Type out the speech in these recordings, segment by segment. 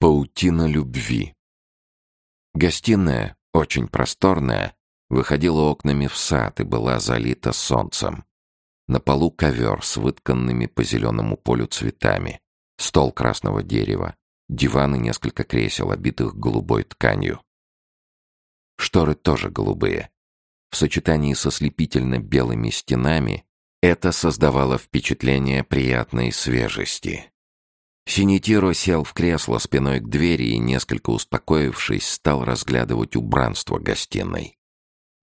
Паутина любви. Гостиная, очень просторная, выходила окнами в сад и была залита солнцем. На полу ковер с вытканными по зеленому полю цветами, стол красного дерева, диван и несколько кресел, обитых голубой тканью. Шторы тоже голубые. В сочетании со слепительно белыми стенами это создавало впечатление приятной свежести. Синитиро сел в кресло спиной к двери и, несколько успокоившись, стал разглядывать убранство гостиной.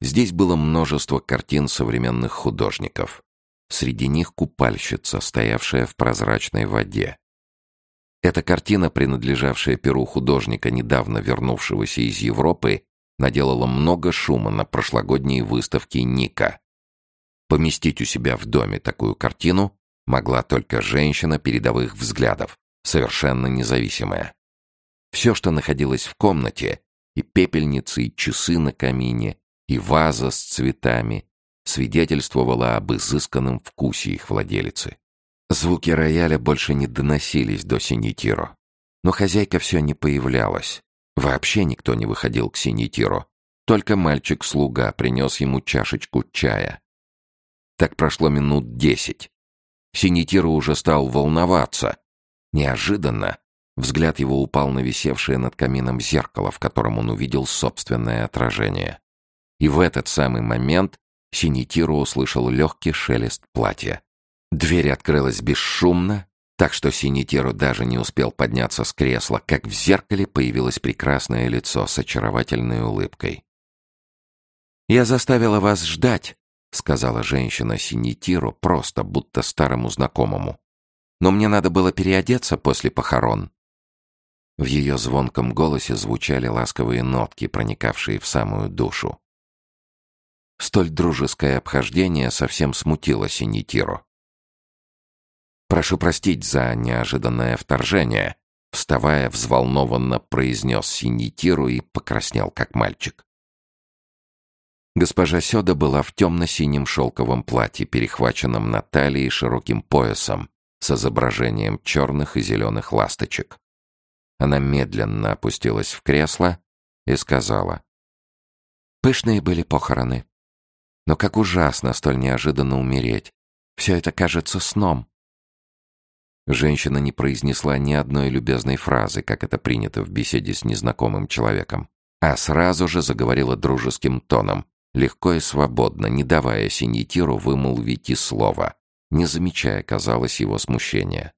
Здесь было множество картин современных художников. Среди них купальщица, стоявшая в прозрачной воде. Эта картина, принадлежавшая перу художника, недавно вернувшегося из Европы, наделала много шума на прошлогодней выставке Ника. Поместить у себя в доме такую картину могла только женщина передовых взглядов, совершенно независимая. Все, что находилось в комнате, и пепельницы, и часы на камине, и ваза с цветами, свидетельствовало об изысканном вкусе их владелицы. Звуки рояля больше не доносились до Синитиро. Но хозяйка все не появлялась. Вообще никто не выходил к Синитиро. Только мальчик-слуга принес ему чашечку чая. Так прошло минут десять. Синитиро уже стал волноваться, Неожиданно взгляд его упал на висевшее над камином зеркало, в котором он увидел собственное отражение. И в этот самый момент Синитиру услышал легкий шелест платья. Дверь открылась бесшумно, так что Синитиру даже не успел подняться с кресла, как в зеркале появилось прекрасное лицо с очаровательной улыбкой. «Я заставила вас ждать», — сказала женщина Синитиру просто, будто старому знакомому но мне надо было переодеться после похорон». В ее звонком голосе звучали ласковые нотки, проникавшие в самую душу. Столь дружеское обхождение совсем смутило Синитиру. «Прошу простить за неожиданное вторжение», вставая, взволнованно произнес Синитиру и покраснел, как мальчик. Госпожа Сёда была в темно-синем шелковом платье, перехваченном на талии широким поясом, с изображением черных и зеленых ласточек. Она медленно опустилась в кресло и сказала. «Пышные были похороны. Но как ужасно столь неожиданно умереть. Все это кажется сном». Женщина не произнесла ни одной любезной фразы, как это принято в беседе с незнакомым человеком, а сразу же заговорила дружеским тоном, легко и свободно, не давая Синьетиру вымолвить и слова не замечая, казалось, его смущения.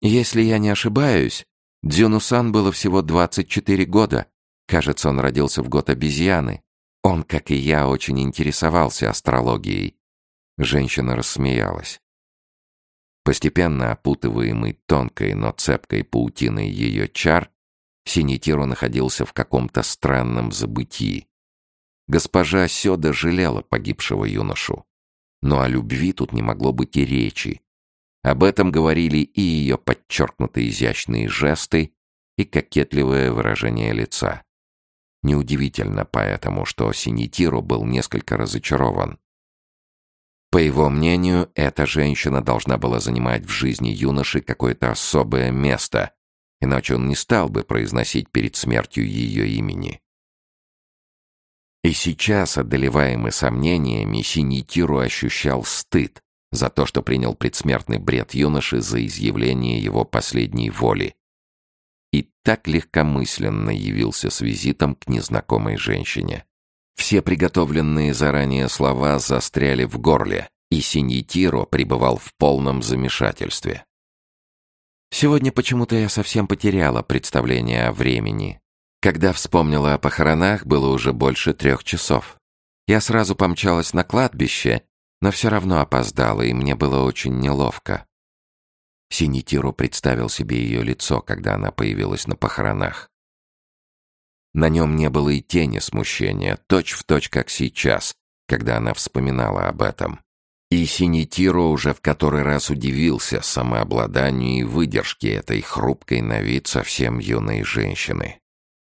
«Если я не ошибаюсь, Дзюнусан было всего 24 года. Кажется, он родился в год обезьяны. Он, как и я, очень интересовался астрологией». Женщина рассмеялась. Постепенно опутываемый тонкой, но цепкой паутиной ее чар, Синитиру находился в каком-то странном забытии. Госпожа Сёда жалела погибшего юношу. Но о любви тут не могло быть и речи. Об этом говорили и ее подчеркнутые изящные жесты, и кокетливое выражение лица. Неудивительно поэтому, что Синитиро был несколько разочарован. По его мнению, эта женщина должна была занимать в жизни юноши какое-то особое место, иначе он не стал бы произносить перед смертью ее имени. И сейчас, одолеваемый сомнениями, Синитиру ощущал стыд за то, что принял предсмертный бред юноши за изъявление его последней воли. И так легкомысленно явился с визитом к незнакомой женщине. Все приготовленные заранее слова застряли в горле, и Синьитиро пребывал в полном замешательстве. «Сегодня почему-то я совсем потеряла представление о времени», когда вспомнила о похоронах, было уже больше трех часов. Я сразу помчалась на кладбище, но все равно опоздала, и мне было очень неловко. Синитиру представил себе ее лицо, когда она появилась на похоронах. На нем не было и тени смущения, точь-в-точь, точь, как сейчас, когда она вспоминала об этом. И Синитиро уже в который раз удивился самообладанию и выдержке этой хрупкой на вид совсем юной женщины.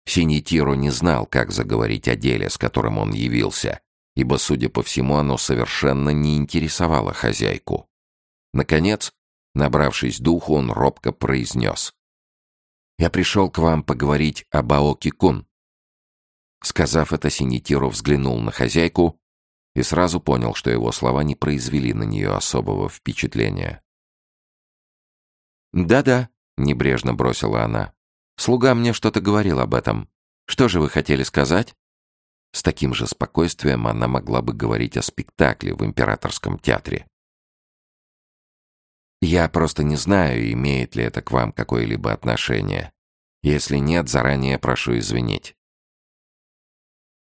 Синитиро не знал, как заговорить о деле, с которым он явился, ибо, судя по всему, оно совершенно не интересовало хозяйку. Наконец, набравшись духу, он робко произнес. «Я пришел к вам поговорить об Аоки-кун». Сказав это, Синитиро взглянул на хозяйку и сразу понял, что его слова не произвели на нее особого впечатления. «Да-да», — небрежно бросила она. «Слуга мне что-то говорил об этом. Что же вы хотели сказать?» С таким же спокойствием она могла бы говорить о спектакле в императорском театре. «Я просто не знаю, имеет ли это к вам какое-либо отношение. Если нет, заранее прошу извинить».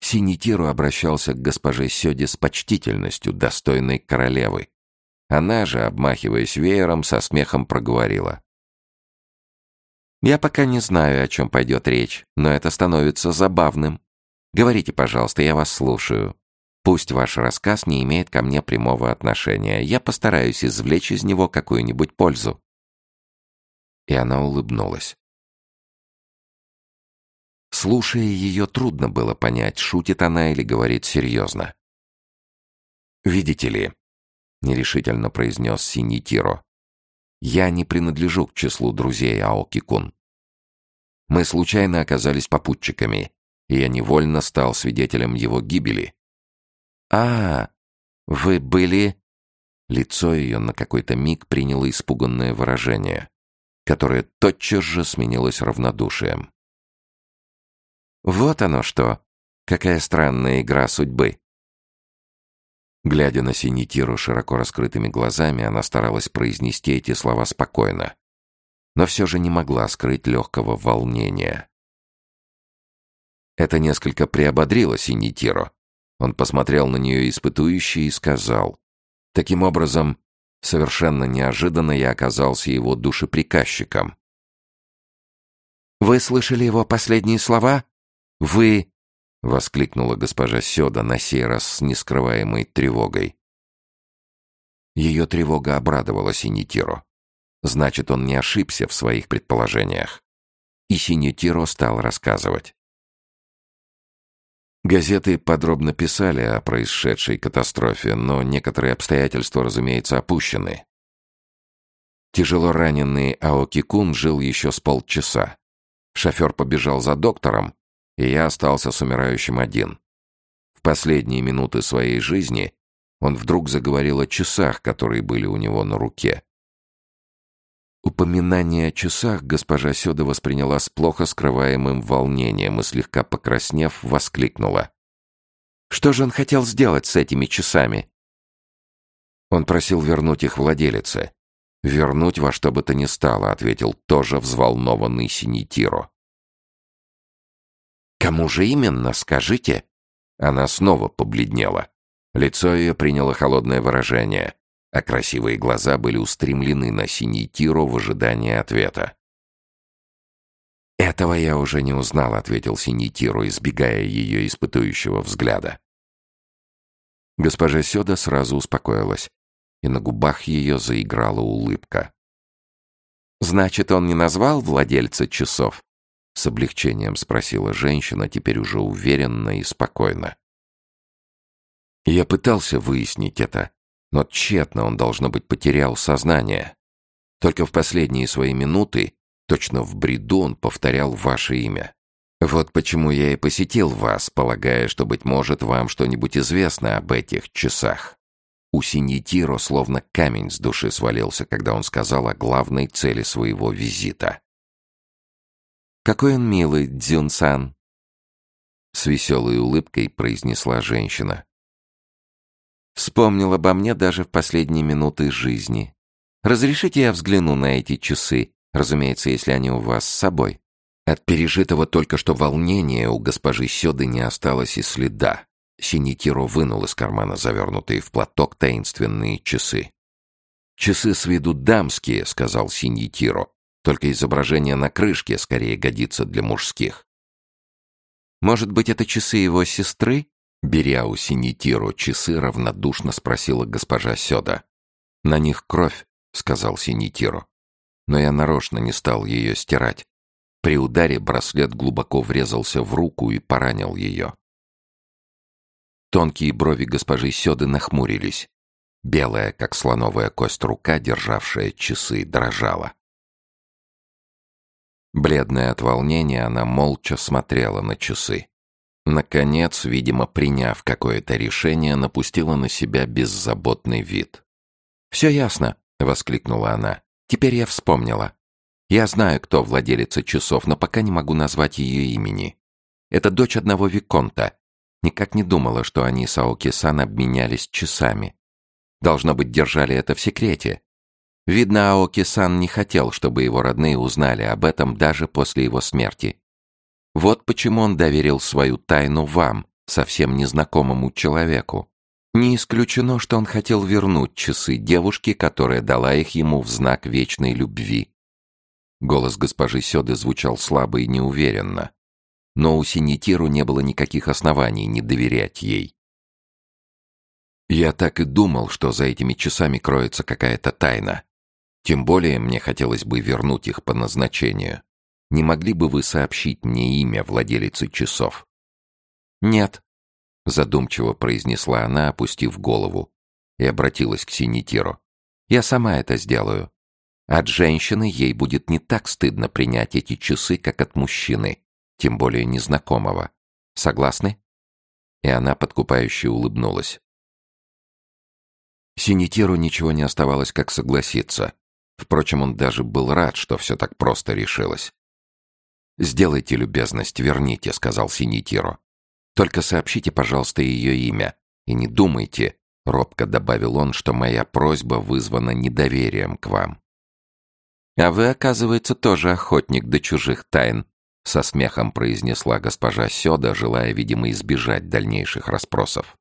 Синитиру обращался к госпоже Сёде с почтительностью, достойной королевы. Она же, обмахиваясь веером, со смехом проговорила. «Я пока не знаю, о чем пойдет речь, но это становится забавным. Говорите, пожалуйста, я вас слушаю. Пусть ваш рассказ не имеет ко мне прямого отношения. Я постараюсь извлечь из него какую-нибудь пользу». И она улыбнулась. Слушая ее, трудно было понять, шутит она или говорит серьезно. «Видите ли, нерешительно произнес Синий Тиро. «Я не принадлежу к числу друзей Аоки-кун. Мы случайно оказались попутчиками, и я невольно стал свидетелем его гибели». «А, вы были...» Лицо ее на какой-то миг приняло испуганное выражение, которое тотчас же сменилось равнодушием. «Вот оно что! Какая странная игра судьбы!» Глядя на Синитиру широко раскрытыми глазами, она старалась произнести эти слова спокойно, но все же не могла скрыть легкого волнения. Это несколько приободрило Синитиру. Он посмотрел на нее испытующе и сказал, «Таким образом, совершенно неожиданно я оказался его душеприказчиком». «Вы слышали его последние слова? Вы — воскликнула госпожа Сёда на сей раз с нескрываемой тревогой. Ее тревога обрадовала Синитиро. Значит, он не ошибся в своих предположениях. И Синитиро стал рассказывать. Газеты подробно писали о происшедшей катастрофе, но некоторые обстоятельства, разумеется, опущены. Тяжело раненый Аоки-кун жил еще с полчаса. Шофер побежал за доктором, и я остался с умирающим один. В последние минуты своей жизни он вдруг заговорил о часах, которые были у него на руке. Упоминание о часах госпожа Сёда восприняла с плохо скрываемым волнением и, слегка покраснев, воскликнула. «Что же он хотел сделать с этими часами?» Он просил вернуть их владелице. «Вернуть во что бы то ни стало», — ответил тоже взволнованный Синитиро. «Кому же именно, скажите?» Она снова побледнела. Лицо ее приняло холодное выражение, а красивые глаза были устремлены на синий Тиро в ожидании ответа. «Этого я уже не узнал», — ответил синий Тиро, избегая ее испытующего взгляда. Госпожа Сёда сразу успокоилась, и на губах ее заиграла улыбка. «Значит, он не назвал владельца часов?» — с облегчением спросила женщина, теперь уже уверенно и спокойно. Я пытался выяснить это, но тщетно он, должно быть, потерял сознание. Только в последние свои минуты, точно в бреду, он повторял ваше имя. Вот почему я и посетил вас, полагая, что, быть может, вам что-нибудь известно об этих часах. У Синьетиро словно камень с души свалился, когда он сказал о главной цели своего визита. Какой он милый, Дзюн-сан!» С веселой улыбкой произнесла женщина. Вспомнил обо мне даже в последние минуты жизни. Разрешите я взгляну на эти часы, разумеется, если они у вас с собой. От пережитого только что волнения у госпожи Сёды не осталось и следа. Синитиро вынул из кармана завернутые в платок таинственные часы. «Часы с виду дамские», — сказал Синьетиро. Только изображение на крышке скорее годится для мужских. Может быть, это часы его сестры? Беря у Синитиру часы, равнодушно спросила госпожа Сёда. «На них кровь», — сказал Синитиру. Но я нарочно не стал ее стирать. При ударе браслет глубоко врезался в руку и поранил ее. Тонкие брови госпожи Сёды нахмурились. Белая, как слоновая кость рука, державшая часы, дрожала. Бледная от волнения, она молча смотрела на часы. Наконец, видимо, приняв какое-то решение, напустила на себя беззаботный вид. «Все ясно», — воскликнула она. «Теперь я вспомнила. Я знаю, кто владелица часов, но пока не могу назвать ее имени. Это дочь одного Виконта. Никак не думала, что они с Аоки-сан обменялись часами. Должно быть, держали это в секрете. Видно, Аоки-сан не хотел, чтобы его родные узнали об этом даже после его смерти. Вот почему он доверил свою тайну вам, совсем незнакомому человеку. Не исключено, что он хотел вернуть часы девушке, которая дала их ему в знак вечной любви. Голос госпожи Сёды звучал слабо и неуверенно, но у Синитиру не было никаких оснований не доверять ей. Я так и думал, что за этими часами кроется какая-то тайна. Тем более мне хотелось бы вернуть их по назначению. Не могли бы вы сообщить мне имя владелицы часов? Нет, задумчиво произнесла она, опустив голову, и обратилась к Синитиру. Я сама это сделаю. От женщины ей будет не так стыдно принять эти часы, как от мужчины, тем более незнакомого. Согласны? И она подкупающе улыбнулась. Синитиру ничего не оставалось, как согласиться. Впрочем, он даже был рад, что все так просто решилось. «Сделайте любезность, верните», — сказал Синитиро. «Только сообщите, пожалуйста, ее имя. И не думайте», — робко добавил он, «что моя просьба вызвана недоверием к вам». «А вы, оказывается, тоже охотник до чужих тайн», — со смехом произнесла госпожа Сёда, желая, видимо, избежать дальнейших расспросов.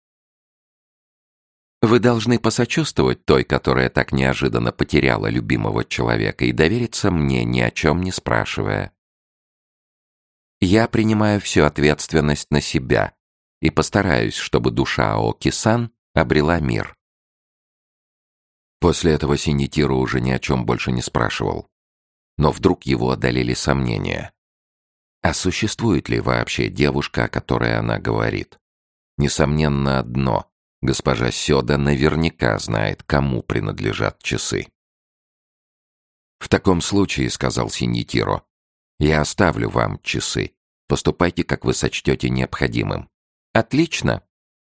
«Вы должны посочувствовать той, которая так неожиданно потеряла любимого человека, и довериться мне, ни о чем не спрашивая. Я принимаю всю ответственность на себя и постараюсь, чтобы душа Оки-сан обрела мир. После этого Синитиру уже ни о чем больше не спрашивал. Но вдруг его одолели сомнения. А существует ли вообще девушка, о которой она говорит? Несомненно, одно. Госпожа Сёда наверняка знает, кому принадлежат часы. «В таком случае», — сказал Синитиро, я оставлю вам часы. Поступайте, как вы сочтете необходимым. Отлично.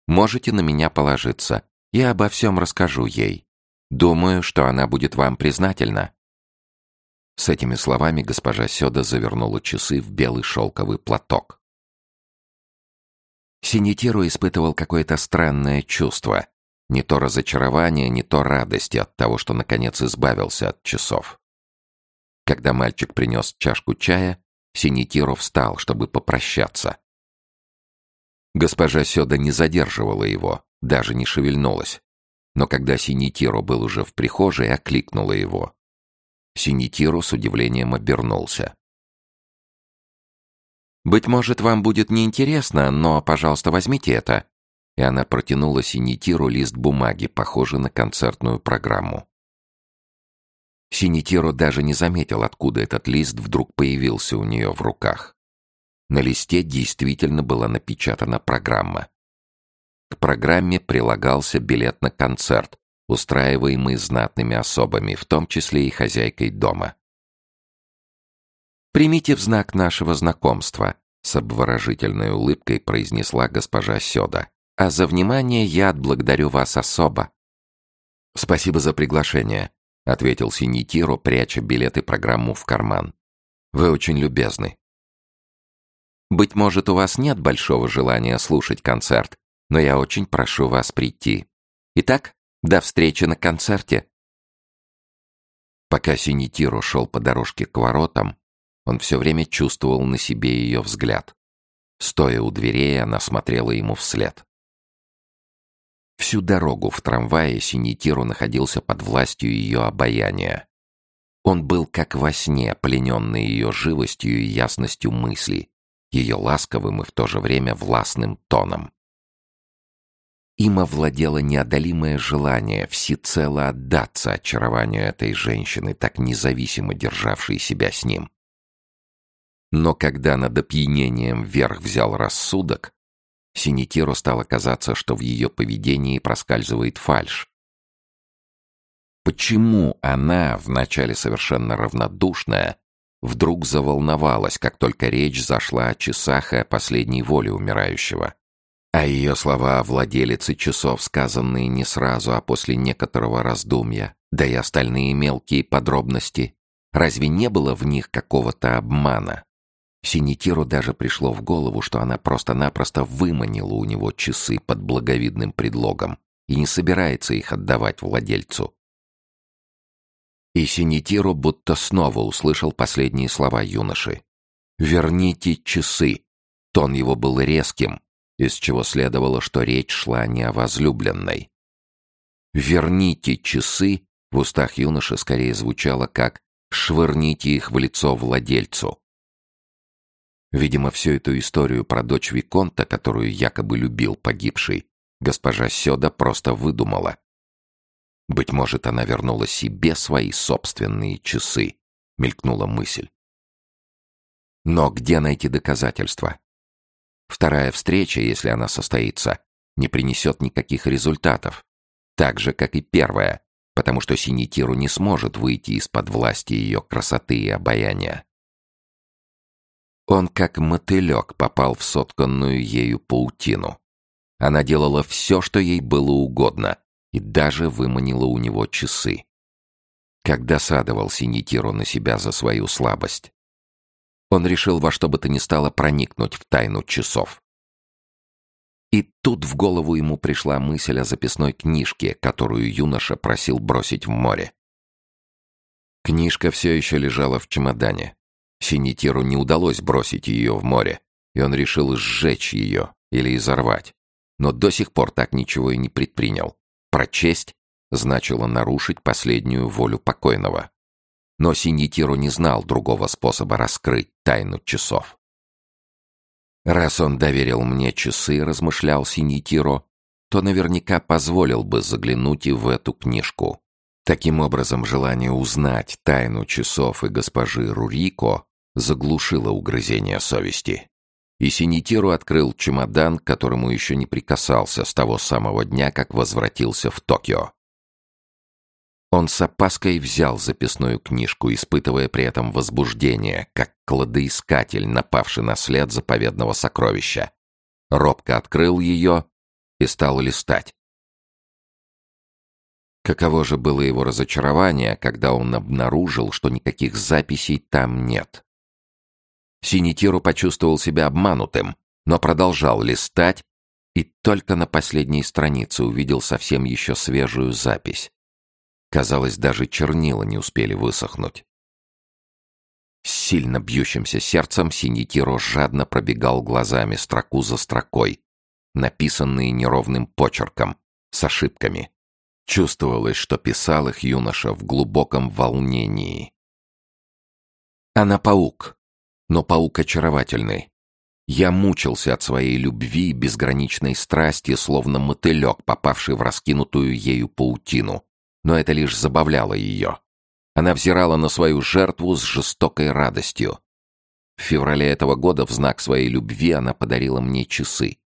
Можете на меня положиться. Я обо всем расскажу ей. Думаю, что она будет вам признательна. С этими словами госпожа Сёда завернула часы в белый шелковый платок. Синитиру испытывал какое-то странное чувство. Не то разочарование, не то радости от того, что наконец избавился от часов. Когда мальчик принес чашку чая, Синитиро встал, чтобы попрощаться. Госпожа Сёда не задерживала его, даже не шевельнулась. Но когда Синитиро был уже в прихожей, окликнула его. Синитиро с удивлением обернулся. «Быть может, вам будет неинтересно, но, пожалуйста, возьмите это». И она протянула Синитиру лист бумаги, похожий на концертную программу. Синитиро даже не заметил, откуда этот лист вдруг появился у нее в руках. На листе действительно была напечатана программа. К программе прилагался билет на концерт, устраиваемый знатными особами, в том числе и хозяйкой дома. «Примите в знак нашего знакомства», — с обворожительной улыбкой произнесла госпожа Сёда. «А за внимание я отблагодарю вас особо». «Спасибо за приглашение», — ответил Синитиро, пряча билет и программу в карман. «Вы очень любезны». «Быть может, у вас нет большого желания слушать концерт, но я очень прошу вас прийти. Итак, до встречи на концерте». Пока Синитиро шел по дорожке к воротам, он все время чувствовал на себе ее взгляд. Стоя у дверей, она смотрела ему вслед. Всю дорогу в трамвае Синитиру находился под властью ее обаяния. Он был как во сне, плененный ее живостью и ясностью мысли, ее ласковым и в то же время властным тоном. Им овладело неодолимое желание всецело отдаться очарованию этой женщины, так независимо державшей себя с ним. Но когда над опьянением вверх взял рассудок, Синитиру стало казаться, что в ее поведении проскальзывает фальшь. Почему она, вначале совершенно равнодушная, вдруг заволновалась, как только речь зашла о часах и о последней воле умирающего. А ее слова о владелице часов, сказанные не сразу, а после некоторого раздумья, да и остальные мелкие подробности, разве не было в них какого-то обмана? Синитиру даже пришло в голову, что она просто-напросто выманила у него часы под благовидным предлогом и не собирается их отдавать владельцу. И Синитиру будто снова услышал последние слова юноши. «Верните часы!» Тон его был резким, из чего следовало, что речь шла не о возлюбленной. «Верните часы!» в устах юноши скорее звучало как «швырните их в лицо владельцу». Видимо, всю эту историю про дочь Виконта, которую якобы любил погибший, госпожа Сёда просто выдумала. Быть может, она вернула себе свои собственные часы, мелькнула мысль. Но где найти доказательства? Вторая встреча, если она состоится, не принесет никаких результатов. Так же, как и первая, потому что Синитиру не сможет выйти из-под власти ее красоты и обаяния. Он как мотылек попал в сотканную ею паутину. Она делала все, что ей было угодно, и даже выманила у него часы. Как досадовал Синитиру на себя за свою слабость. Он решил во что бы то ни стало проникнуть в тайну часов. И тут в голову ему пришла мысль о записной книжке, которую юноша просил бросить в море. Книжка все еще лежала в чемодане. Синитиру не удалось бросить ее в море, и он решил сжечь ее или изорвать. Но до сих пор так ничего и не предпринял. Прочесть значило нарушить последнюю волю покойного. Но Синитиру не знал другого способа раскрыть тайну часов. «Раз он доверил мне часы», — размышлял Синитиро, то наверняка позволил бы заглянуть и в эту книжку. Таким образом, желание узнать тайну часов и госпожи Рурико заглушило угрызение совести. И Синитиру открыл чемодан, к которому еще не прикасался с того самого дня, как возвратился в Токио. Он с опаской взял записную книжку, испытывая при этом возбуждение, как кладоискатель, напавший на след заповедного сокровища. Робко открыл ее и стал листать. Каково же было его разочарование, когда он обнаружил, что никаких записей там нет. Синитиру почувствовал себя обманутым, но продолжал листать и только на последней странице увидел совсем еще свежую запись. Казалось, даже чернила не успели высохнуть. С сильно бьющимся сердцем Синитиро жадно пробегал глазами строку за строкой, написанные неровным почерком, с ошибками. Чувствовалось, что писал их юноша в глубоком волнении. «Она паук», но паук очаровательный. Я мучился от своей любви и безграничной страсти, словно мотылек, попавший в раскинутую ею паутину. Но это лишь забавляло ее. Она взирала на свою жертву с жестокой радостью. В феврале этого года в знак своей любви она подарила мне часы.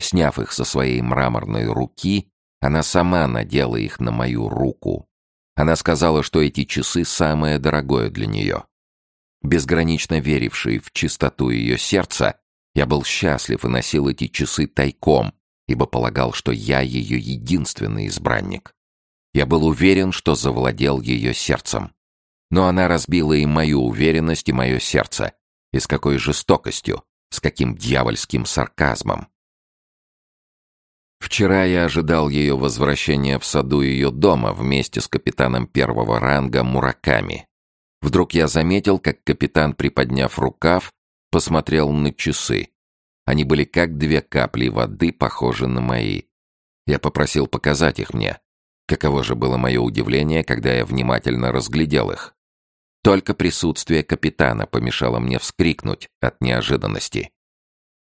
Сняв их со своей мраморной руки, она сама надела их на мою руку. Она сказала, что эти часы самое дорогое для нее. Безгранично веривший в чистоту ее сердца, я был счастлив и носил эти часы тайком, ибо полагал, что я ее единственный избранник. Я был уверен, что завладел ее сердцем. Но она разбила и мою уверенность, и мое сердце. И с какой жестокостью, с каким дьявольским сарказмом. Вчера я ожидал ее возвращения в саду ее дома вместе с капитаном первого ранга Мураками. Вдруг я заметил, как капитан, приподняв рукав, посмотрел на часы. Они были как две капли воды, похожи на мои. Я попросил показать их мне. Каково же было мое удивление, когда я внимательно разглядел их. Только присутствие капитана помешало мне вскрикнуть от неожиданности.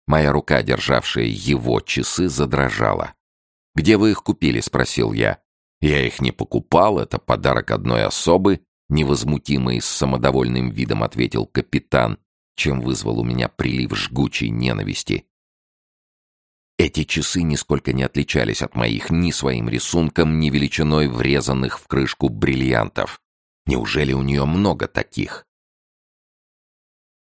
Моя рука, державшая его часы, задрожала. «Где вы их купили?» — спросил я. «Я их не покупал, это подарок одной особы, Невозмутимо и с самодовольным видом ответил капитан, чем вызвал у меня прилив жгучей ненависти. Эти часы нисколько не отличались от моих ни своим рисунком, ни величиной врезанных в крышку бриллиантов. Неужели у нее много таких?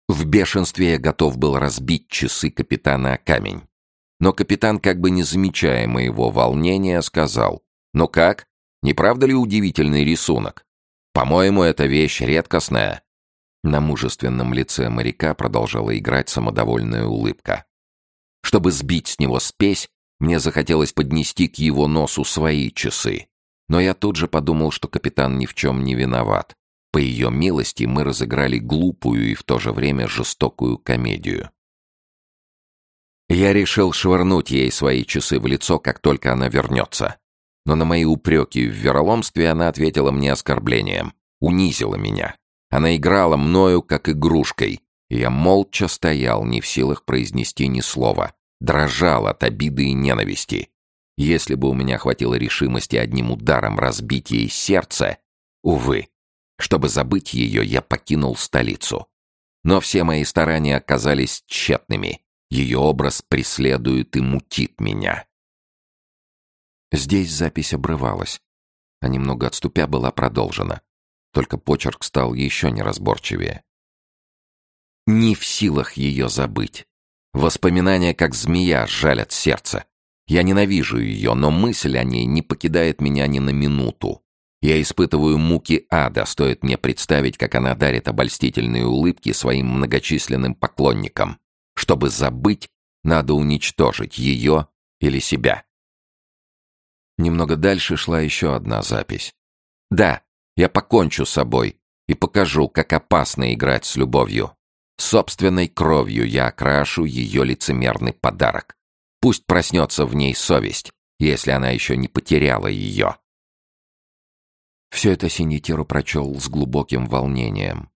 В бешенстве я готов был разбить часы капитана о камень. Но капитан, как бы не замечая моего волнения, сказал, «Ну как? Не правда ли удивительный рисунок? По-моему, эта вещь редкостная». На мужественном лице моряка продолжала играть самодовольная улыбка. Чтобы сбить с него спесь, мне захотелось поднести к его носу свои часы. Но я тут же подумал, что капитан ни в чем не виноват. По ее милости мы разыграли глупую и в то же время жестокую комедию. Я решил швырнуть ей свои часы в лицо, как только она вернется. Но на мои упреки в вероломстве она ответила мне оскорблением, унизила меня. Она играла мною, как игрушкой, и я молча стоял, не в силах произнести ни слова, дрожал от обиды и ненависти. Если бы у меня хватило решимости одним ударом разбить ей сердце, увы, чтобы забыть ее, я покинул столицу. Но все мои старания оказались тщетными. Ее образ преследует и мутит меня. Здесь запись обрывалась, а немного отступя была продолжена. Только почерк стал еще неразборчивее. Не в силах ее забыть. Воспоминания, как змея, жалят сердце. Я ненавижу ее, но мысль о ней не покидает меня ни на минуту. Я испытываю муки ада, стоит мне представить, как она дарит обольстительные улыбки своим многочисленным поклонникам. Чтобы забыть, надо уничтожить ее или себя. Немного дальше шла еще одна запись. Да, я покончу с собой и покажу, как опасно играть с любовью. Собственной кровью я окрашу ее лицемерный подарок. Пусть проснется в ней совесть, если она еще не потеряла ее. Все это Синитиру прочел с глубоким волнением.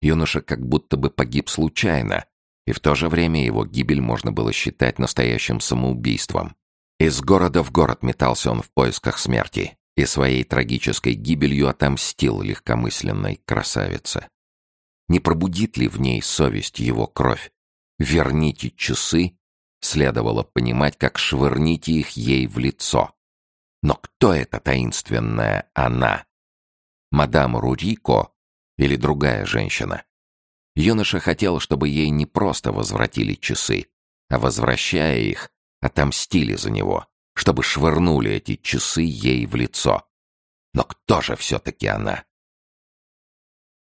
Юноша как будто бы погиб случайно, и в то же время его гибель можно было считать настоящим самоубийством. Из города в город метался он в поисках смерти и своей трагической гибелью отомстил легкомысленной красавице. Не пробудит ли в ней совесть его кровь? Верните часы, следовало понимать, как швырните их ей в лицо. Но кто эта таинственная она? Мадам Рурико или другая женщина? Юноша хотел, чтобы ей не просто возвратили часы, а, возвращая их, отомстили за него, чтобы швырнули эти часы ей в лицо. Но кто же все-таки она?